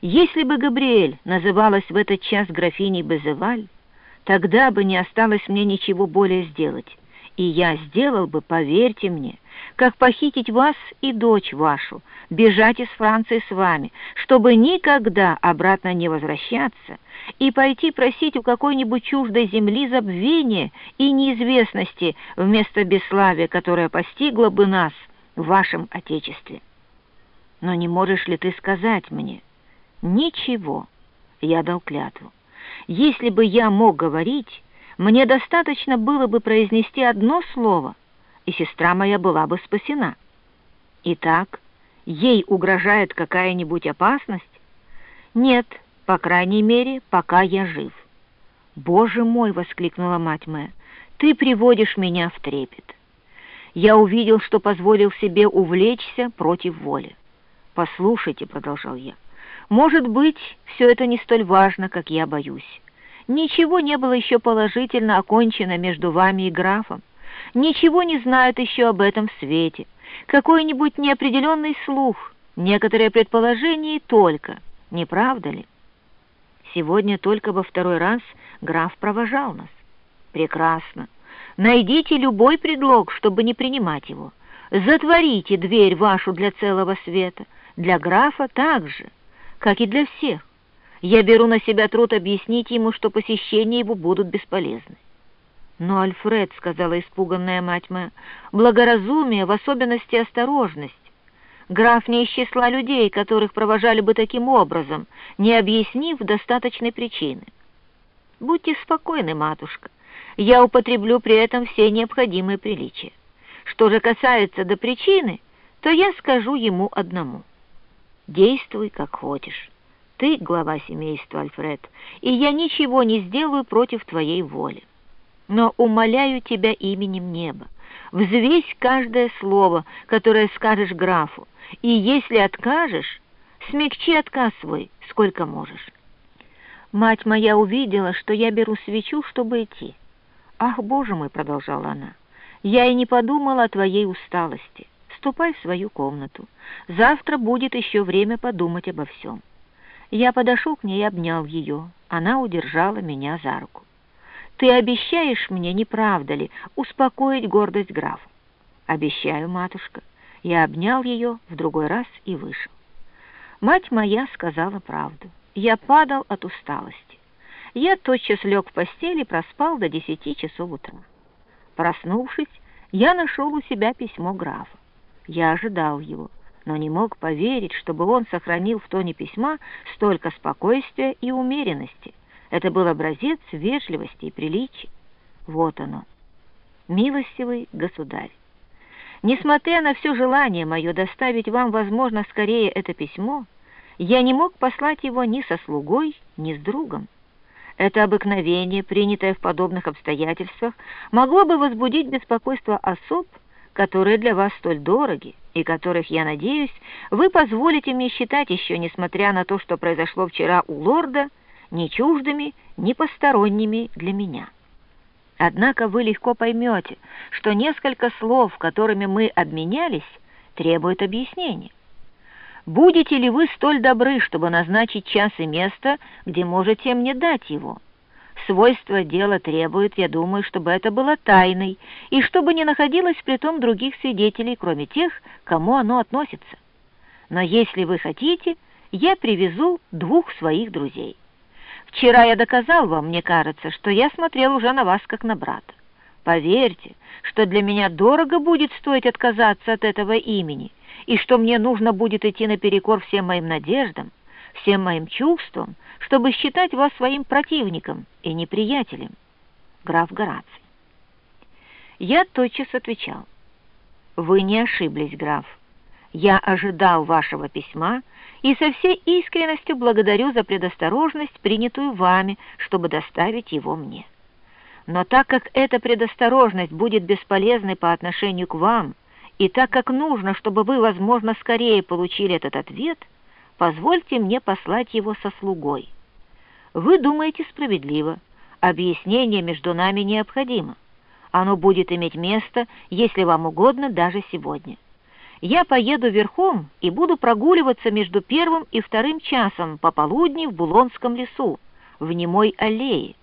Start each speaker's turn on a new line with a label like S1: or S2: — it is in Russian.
S1: Если бы Габриэль называлась в этот час графиней Безеваль, тогда бы не осталось мне ничего более сделать, и я сделал бы, поверьте мне, как похитить вас и дочь вашу, бежать из Франции с вами, чтобы никогда обратно не возвращаться и пойти просить у какой-нибудь чуждой земли забвения и неизвестности вместо бесславия, которое постигло бы нас в вашем Отечестве. Но не можешь ли ты сказать мне? Ничего. Я дал клятву. Если бы я мог говорить, мне достаточно было бы произнести одно слово, и сестра моя была бы спасена. Итак, ей угрожает какая-нибудь опасность? Нет, по крайней мере, пока я жив. «Боже мой!» — воскликнула мать моя. «Ты приводишь меня в трепет». Я увидел, что позволил себе увлечься против воли. «Послушайте», — продолжал я, — «может быть, все это не столь важно, как я боюсь. Ничего не было еще положительно окончено между вами и графом. Ничего не знают еще об этом в свете. Какой-нибудь неопределенный слух, некоторые предположения и только, не правда ли? Сегодня только во второй раз граф провожал нас. Прекрасно. Найдите любой предлог, чтобы не принимать его. Затворите дверь вашу для целого света, для графа также, как и для всех. Я беру на себя труд объяснить ему, что посещения его будут бесполезны. «Но, Альфред», — сказала испуганная мать моя, — «благоразумие, в особенности осторожность. Граф не из числа людей, которых провожали бы таким образом, не объяснив достаточной причины. Будьте спокойны, матушка, я употреблю при этом все необходимые приличия. Что же касается до причины, то я скажу ему одному. Действуй, как хочешь». Ты глава семейства, Альфред, и я ничего не сделаю против твоей воли. Но умоляю тебя именем неба, взвесь каждое слово, которое скажешь графу, и если откажешь, смягчи отказ свой, сколько можешь. Мать моя увидела, что я беру свечу, чтобы идти. «Ах, Боже мой!» — продолжала она. «Я и не подумала о твоей усталости. Ступай в свою комнату. Завтра будет еще время подумать обо всем». Я подошел к ней и обнял ее. Она удержала меня за руку. «Ты обещаешь мне, не правда ли, успокоить гордость графа?» «Обещаю, матушка». Я обнял ее в другой раз и вышел. Мать моя сказала правду. Я падал от усталости. Я тотчас лег в постель и проспал до десяти часов утра. Проснувшись, я нашел у себя письмо графа. Я ожидал его но не мог поверить, чтобы он сохранил в тоне письма столько спокойствия и умеренности. Это был образец вежливости и приличия. Вот оно. Милостивый государь. Несмотря на все желание мое доставить вам, возможно, скорее это письмо, я не мог послать его ни со слугой, ни с другом. Это обыкновение, принятое в подобных обстоятельствах, могло бы возбудить беспокойство особ, которые для вас столь дороги, и которых, я надеюсь, вы позволите мне считать еще, несмотря на то, что произошло вчера у лорда, ни чуждыми, ни посторонними для меня. Однако вы легко поймете, что несколько слов, которыми мы обменялись, требуют объяснения. Будете ли вы столь добры, чтобы назначить час и место, где можете мне дать его?» Свойства дела требуют, я думаю, чтобы это было тайной, и чтобы не находилось при том других свидетелей, кроме тех, кому оно относится. Но если вы хотите, я привезу двух своих друзей. Вчера я доказал вам, мне кажется, что я смотрел уже на вас как на брата. Поверьте, что для меня дорого будет стоить отказаться от этого имени, и что мне нужно будет идти наперекор всем моим надеждам, всем моим чувствам, чтобы считать вас своим противником и неприятелем, граф Гораций. Я тотчас отвечал. Вы не ошиблись, граф. Я ожидал вашего письма и со всей искренностью благодарю за предосторожность, принятую вами, чтобы доставить его мне. Но так как эта предосторожность будет бесполезной по отношению к вам, и так как нужно, чтобы вы, возможно, скорее получили этот ответ — Позвольте мне послать его со слугой. Вы думаете справедливо. Объяснение между нами необходимо. Оно будет иметь место, если вам угодно, даже сегодня. Я поеду верхом и буду прогуливаться между первым и вторым часом пополудни в Булонском лесу, в немой аллее.